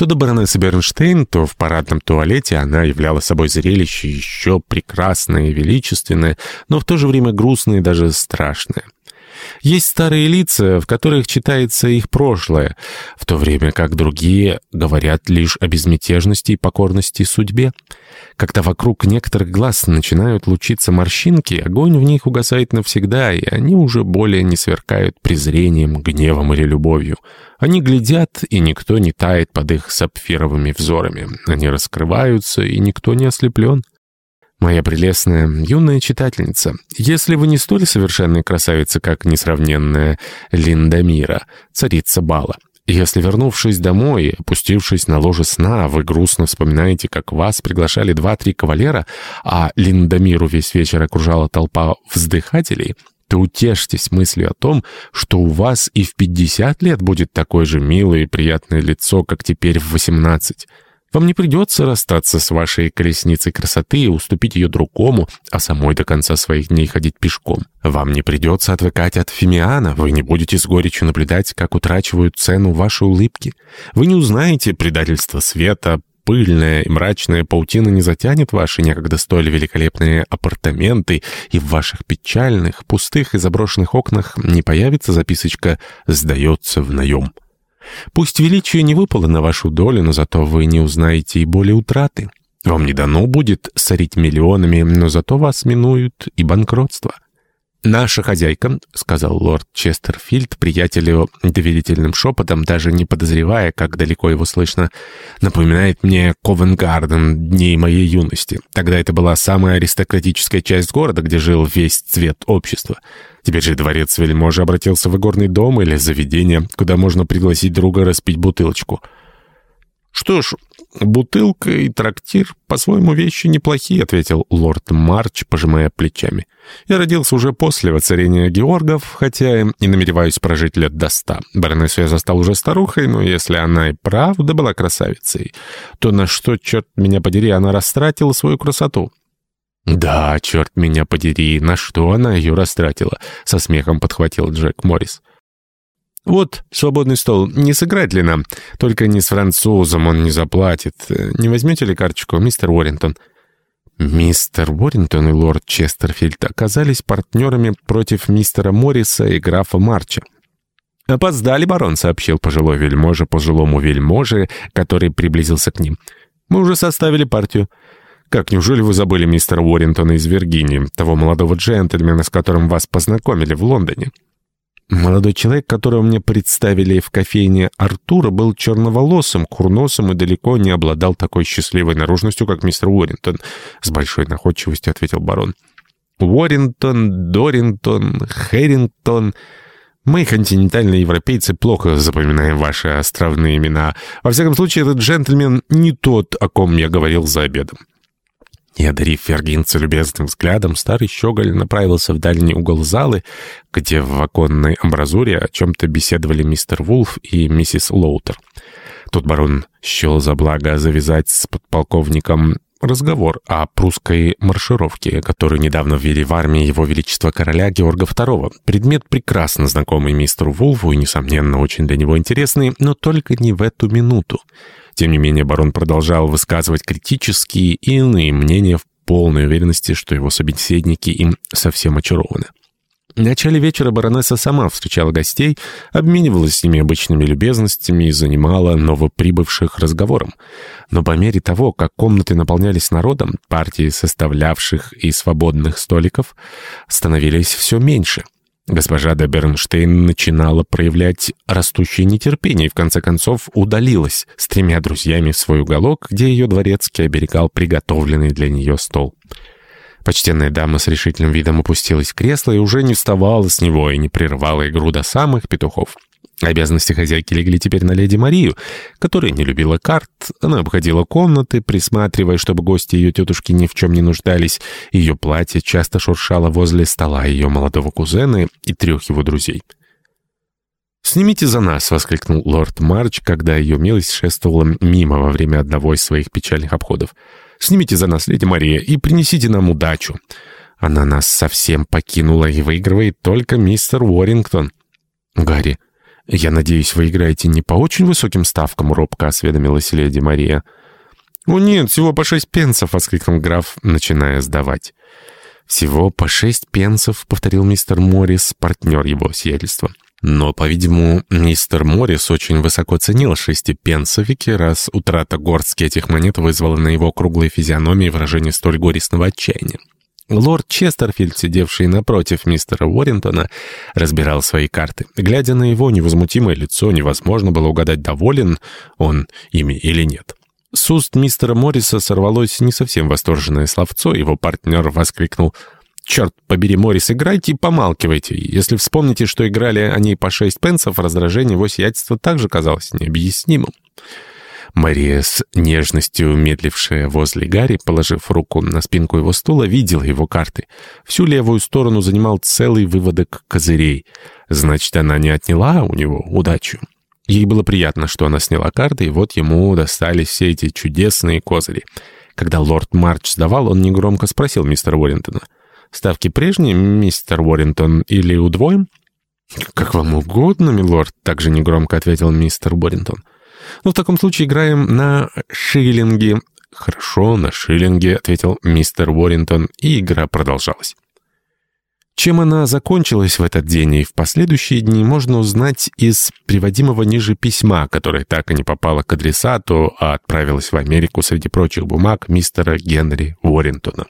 Что до баронессы Бернштейн, то в парадном туалете она являла собой зрелище еще прекрасное и величественное, но в то же время грустное и даже страшное. Есть старые лица, в которых читается их прошлое, в то время как другие говорят лишь о безмятежности и покорности судьбе. Когда вокруг некоторых глаз начинают лучиться морщинки, огонь в них угасает навсегда, и они уже более не сверкают презрением, гневом или любовью. Они глядят, и никто не тает под их сапфировыми взорами. Они раскрываются, и никто не ослеплен. Моя прелестная юная читательница, если вы не столь совершенная красавица, как несравненная Линда Мира, царица бала, если, вернувшись домой, опустившись на ложе сна, вы грустно вспоминаете, как вас приглашали два-три кавалера, а Линдамиру весь вечер окружала толпа вздыхателей, то утешьтесь мыслью о том, что у вас и в 50 лет будет такое же милое и приятное лицо, как теперь в 18. Вам не придется расстаться с вашей колесницей красоты и уступить ее другому, а самой до конца своих дней ходить пешком. Вам не придется отвыкать от фимиана, вы не будете с горечью наблюдать, как утрачивают цену ваши улыбки. Вы не узнаете предательства света, пыльная и мрачная паутина не затянет ваши некогда столь великолепные апартаменты, и в ваших печальных, пустых и заброшенных окнах не появится записочка «Сдается в наем». Пусть величие не выпало на вашу долю, но зато вы не узнаете и боли утраты. Вам не дано будет сорить миллионами, но зато вас минуют и банкротство. «Наша хозяйка», — сказал лорд Честерфильд приятелю доверительным шепотом, даже не подозревая, как далеко его слышно, напоминает мне Ковенгарден дней моей юности. Тогда это была самая аристократическая часть города, где жил весь цвет общества. Теперь же дворец вельможи обратился в игорный дом или заведение, куда можно пригласить друга распить бутылочку. «Что ж, бутылка и трактир по-своему вещи неплохие», — ответил лорд Марч, пожимая плечами. «Я родился уже после воцарения Георгов, хотя и намереваюсь прожить лет до ста. Баронессу я застал уже старухой, но если она и правда была красавицей, то на что, черт меня подери, она растратила свою красоту?» «Да, черт меня подери, на что она ее растратила?» — со смехом подхватил Джек Моррис. «Вот, свободный стол. Не сыграть ли нам? Только не с французом, он не заплатит. Не возьмете ли карточку, мистер Уоррингтон?» Мистер Уоррингтон и лорд Честерфильд оказались партнерами против мистера Морриса и графа Марча. «Опоздали, барон», — сообщил пожилой вельможа пожилому вельможе, который приблизился к ним. «Мы уже составили партию». «Как, неужели вы забыли мистера Уоррингтона из Виргинии, того молодого джентльмена, с которым вас познакомили в Лондоне?» Молодой человек, которого мне представили в кофейне Артура, был черноволосым, курносым и далеко не обладал такой счастливой наружностью, как мистер Уоррингтон. С большой находчивостью ответил барон. Уоррингтон, Дорингтон, Хэрингтон... Мы, континентальные европейцы, плохо запоминаем ваши островные имена. Во всяком случае, этот джентльмен не тот, о ком я говорил за обедом. И, одарив Фергинца любезным взглядом, старый щеголь направился в дальний угол залы, где в оконной амбразуре о чем-то беседовали мистер Вулф и миссис Лоутер. Тут барон счел за благо завязать с подполковником разговор о прусской маршировке, которую недавно ввели в армии его величества короля Георга II. Предмет прекрасно знакомый мистеру Вулфу и, несомненно, очень для него интересный, но только не в эту минуту. Тем не менее, барон продолжал высказывать критические и иные мнения в полной уверенности, что его собеседники им совсем очарованы. В начале вечера баронесса сама встречала гостей, обменивалась с ними обычными любезностями и занимала новоприбывших разговором. Но по мере того, как комнаты наполнялись народом, партии составлявших и свободных столиков становились все меньше — Госпожа де Бернштейн начинала проявлять растущее нетерпение и в конце концов удалилась с тремя друзьями в свой уголок, где ее дворецкий оберегал приготовленный для нее стол. Почтенная дама с решительным видом опустилась в кресло и уже не вставала с него и не прерывала игру до самых петухов. Обязанности хозяйки легли теперь на леди Марию, которая не любила карт. Она обходила комнаты, присматривая, чтобы гости ее тетушки ни в чем не нуждались. Ее платье часто шуршало возле стола ее молодого кузена и трех его друзей. «Снимите за нас!» — воскликнул лорд Марч, когда ее милость шествовала мимо во время одного из своих печальных обходов. «Снимите за нас, леди Мария, и принесите нам удачу!» Она нас совсем покинула и выигрывает только мистер Уоррингтон. «Гарри, «Я надеюсь, вы играете не по очень высоким ставкам», — робко осведомилась леди Мария. «О нет, всего по шесть пенсов!» — воскликнул граф, начиная сдавать. «Всего по шесть пенсов», — повторил мистер Моррис, партнер его сиятельства. Но, по-видимому, мистер Моррис очень высоко ценил шестипенсовики, раз утрата горстки этих монет вызвала на его круглой физиономии выражение столь горестного отчаяния. Лорд Честерфильд, сидевший напротив мистера Уоррентона, разбирал свои карты. Глядя на его невозмутимое лицо, невозможно было угадать, доволен он ими или нет. С уст мистера Морриса сорвалось не совсем восторженное словцо, его партнер воскликнул «Черт побери, Моррис, играйте и помалкивайте. Если вспомните, что играли они по шесть пенсов, раздражение его сиятельства также казалось необъяснимым». Мария, с нежностью медлившая возле Гарри, положив руку на спинку его стула, видела его карты. Всю левую сторону занимал целый выводок козырей. Значит, она не отняла у него удачу. Ей было приятно, что она сняла карты, и вот ему достались все эти чудесные козыри. Когда лорд Марч сдавал, он негромко спросил мистера Уоррентона. «Ставки прежние, мистер Уоррентон, или удвоим?» «Как вам угодно, милорд», — также негромко ответил мистер Уоррентон. «Ну, в таком случае играем на шиллинги». «Хорошо, на шиллинги», — ответил мистер Уоррингтон, и игра продолжалась. Чем она закончилась в этот день и в последующие дни, можно узнать из приводимого ниже письма, которое так и не попало к адресату, а отправилось в Америку среди прочих бумаг мистера Генри Уоррингтона.